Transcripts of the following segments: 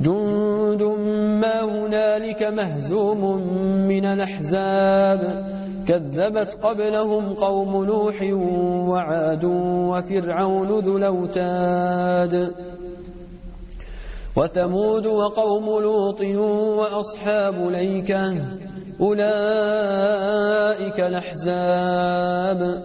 جند ما هنالك مهزوم من الأحزاب. كذبت قبلهم قوم نوح وعاد وفرعون ذو الأوتاد. وثمود وقوم لوط وأصحاب ليكة أولئك الأحزاب.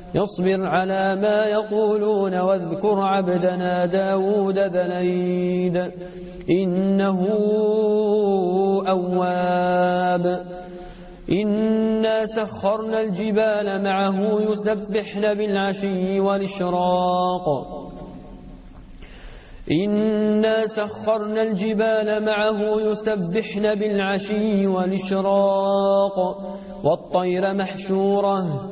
يصبر على ما يقولون واذكر عبدنا داود ذليد إنه أواب. إنا سخرنا الجبال معه يسبحن بالعشي والإشراق. إنا سخرنا الجبال معه يسبحن بالعشي والإشراق. والطير محشورة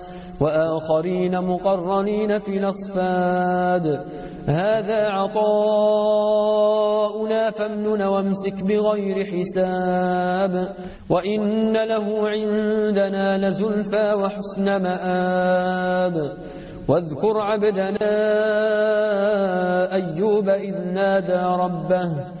وآخرين مقرنين في الأصفاد. هذا عطاؤنا فامنن وامسك بغير حساب. وإن له عندنا لزلفى وحسن مآب. واذكر عبدنا أيوب إذ نادى ربه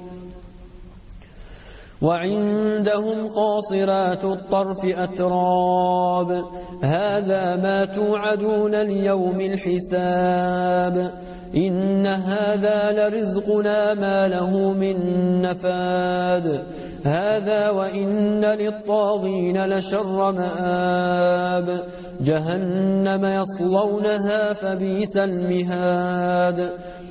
وعندهم قاصرات الطرف أتراب. هذا ما توعدون اليوم الحساب. إن هذا لرزقنا ما له من نفاد. هذا وإن للطاغين لشر مآب. جهنم يصلونها فبيس المهاد.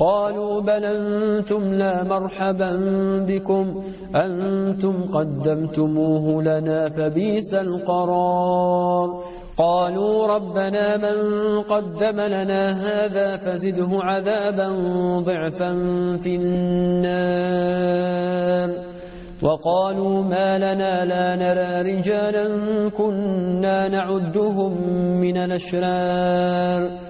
قالوا بل أنتم لا مرحبا بكم. أنتم قدمتموه لنا فبيس القرار. قالوا ربنا من قدم لنا هذا فزده عذابا ضعفا في النار. وقالوا ما لنا لا نرى رجالا كنا نعدهم من الأشرار.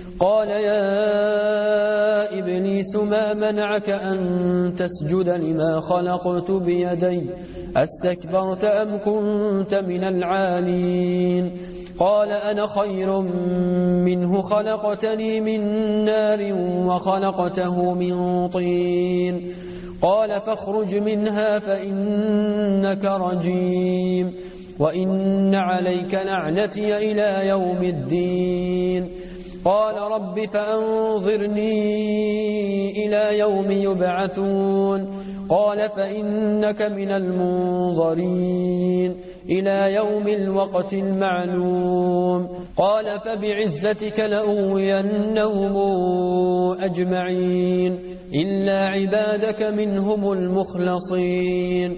قال يا إبليس ما منعك أن تسجد لما خلقت بيدي؟ أستكبرت أم كنت من العالين؟ قال أنا خير منه خلقتني من نار وخلقته من طين. قال فاخرج منها فإنك رجيم وإن عليك لعنتي إلى يوم الدين. قال رب فأنظرني إلى يوم يبعثون. قال فإنك من المنظرين إلى يوم الوقت المعلوم. قال فبعزتك لأوينهم أجمعين. إلا عبادك منهم المخلصين.